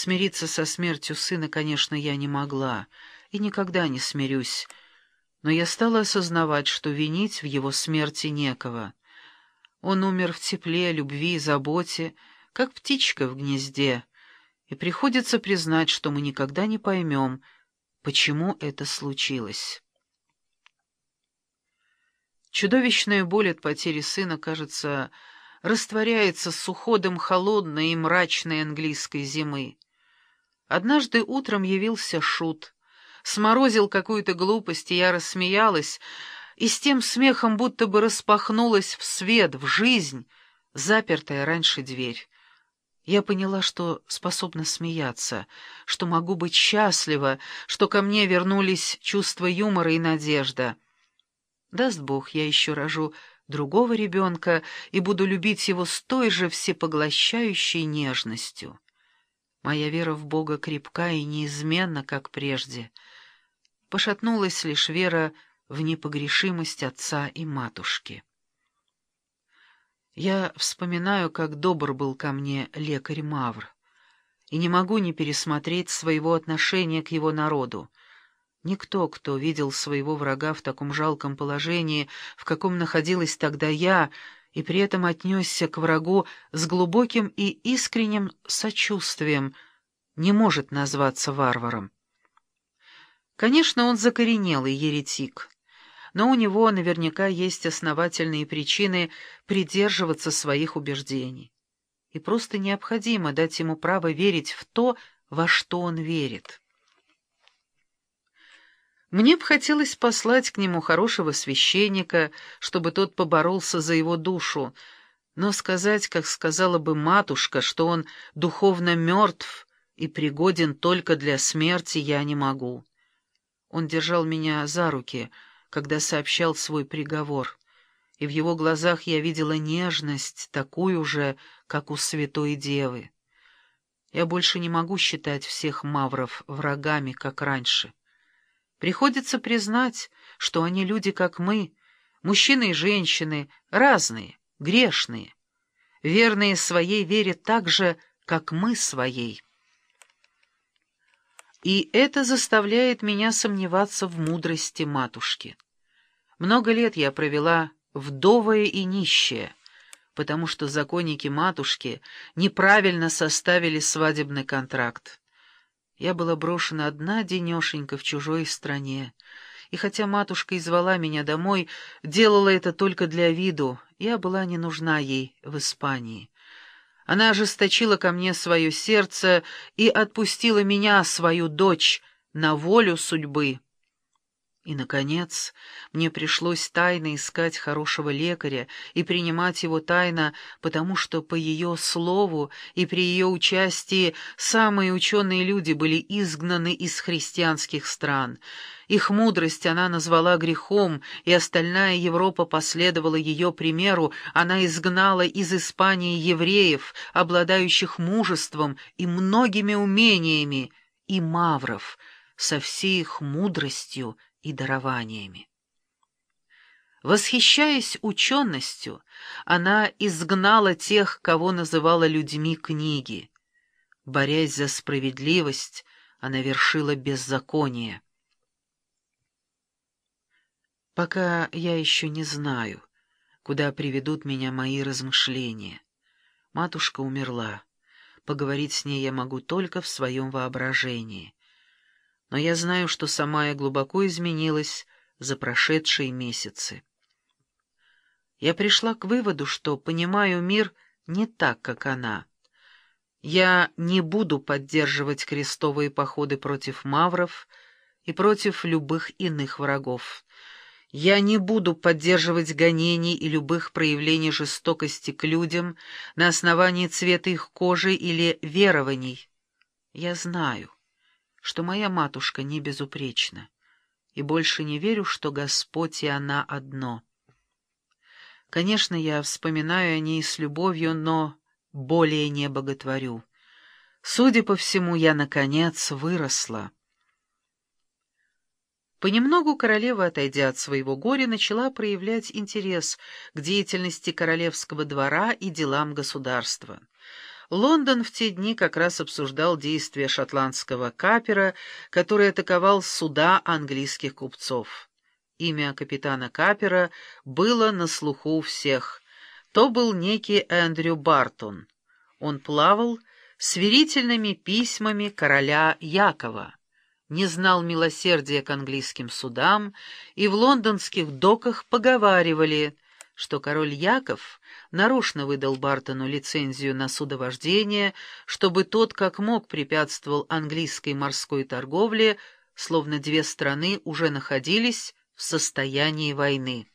Смириться со смертью сына, конечно, я не могла, и никогда не смирюсь, но я стала осознавать, что винить в его смерти некого. Он умер в тепле, любви и заботе, как птичка в гнезде, и приходится признать, что мы никогда не поймем, почему это случилось. Чудовищная боль от потери сына, кажется, растворяется с уходом холодной и мрачной английской зимы. Однажды утром явился Шут, сморозил какую-то глупость, и я рассмеялась, и с тем смехом будто бы распахнулась в свет, в жизнь, запертая раньше дверь. Я поняла, что способна смеяться, что могу быть счастлива, что ко мне вернулись чувство юмора и надежда. Даст Бог, я еще рожу другого ребенка и буду любить его с той же всепоглощающей нежностью. Моя вера в Бога крепка и неизменна, как прежде. Пошатнулась лишь вера в непогрешимость отца и матушки. Я вспоминаю, как добр был ко мне лекарь Мавр, и не могу не пересмотреть своего отношения к его народу. Никто, кто видел своего врага в таком жалком положении, в каком находилась тогда я, и при этом отнесся к врагу с глубоким и искренним сочувствием, не может назваться варваром. Конечно, он закоренелый еретик но у него наверняка есть основательные причины придерживаться своих убеждений. И просто необходимо дать ему право верить в то, во что он верит. Мне бы хотелось послать к нему хорошего священника, чтобы тот поборолся за его душу, но сказать, как сказала бы матушка, что он духовно мертв и пригоден только для смерти, я не могу. Он держал меня за руки — когда сообщал свой приговор, и в его глазах я видела нежность, такую же, как у святой девы. Я больше не могу считать всех мавров врагами, как раньше. Приходится признать, что они люди, как мы, мужчины и женщины, разные, грешные, верные своей вере так же, как мы своей. И это заставляет меня сомневаться в мудрости матушки. Много лет я провела вдовая и нищая, потому что законники матушки неправильно составили свадебный контракт. Я была брошена одна денешенька в чужой стране, и хотя матушка и звала меня домой, делала это только для виду, я была не нужна ей в Испании. Она ожесточила ко мне свое сердце и отпустила меня, свою дочь, на волю судьбы. И, наконец, мне пришлось тайно искать хорошего лекаря и принимать его тайно, потому что по ее слову и при ее участии самые ученые люди были изгнаны из христианских стран. Их мудрость она назвала грехом, и остальная Европа последовала ее примеру, она изгнала из Испании евреев, обладающих мужеством и многими умениями, и мавров, со всей их мудростью, и дарованиями. Восхищаясь ученостью, она изгнала тех, кого называла людьми книги. Борясь за справедливость, она вершила беззаконие. Пока я еще не знаю, куда приведут меня мои размышления. Матушка умерла. Поговорить с ней я могу только в своем воображении но я знаю, что сама я глубоко изменилась за прошедшие месяцы. Я пришла к выводу, что понимаю мир не так, как она. Я не буду поддерживать крестовые походы против мавров и против любых иных врагов. Я не буду поддерживать гонений и любых проявлений жестокости к людям на основании цвета их кожи или верований. Я знаю что моя матушка не безупречна, и больше не верю, что Господь и она одно. Конечно, я вспоминаю о ней с любовью, но более не боготворю. Судя по всему, я, наконец, выросла. Понемногу королева, отойдя от своего горя, начала проявлять интерес к деятельности королевского двора и делам государства. Лондон в те дни как раз обсуждал действия шотландского капера, который атаковал суда английских купцов. Имя капитана капера было на слуху у всех. То был некий Эндрю Бартон. Он плавал с верительными письмами короля Якова, не знал милосердия к английским судам, и в лондонских доках поговаривали — что король Яков нарочно выдал Бартону лицензию на судовождение, чтобы тот как мог препятствовал английской морской торговле, словно две страны уже находились в состоянии войны.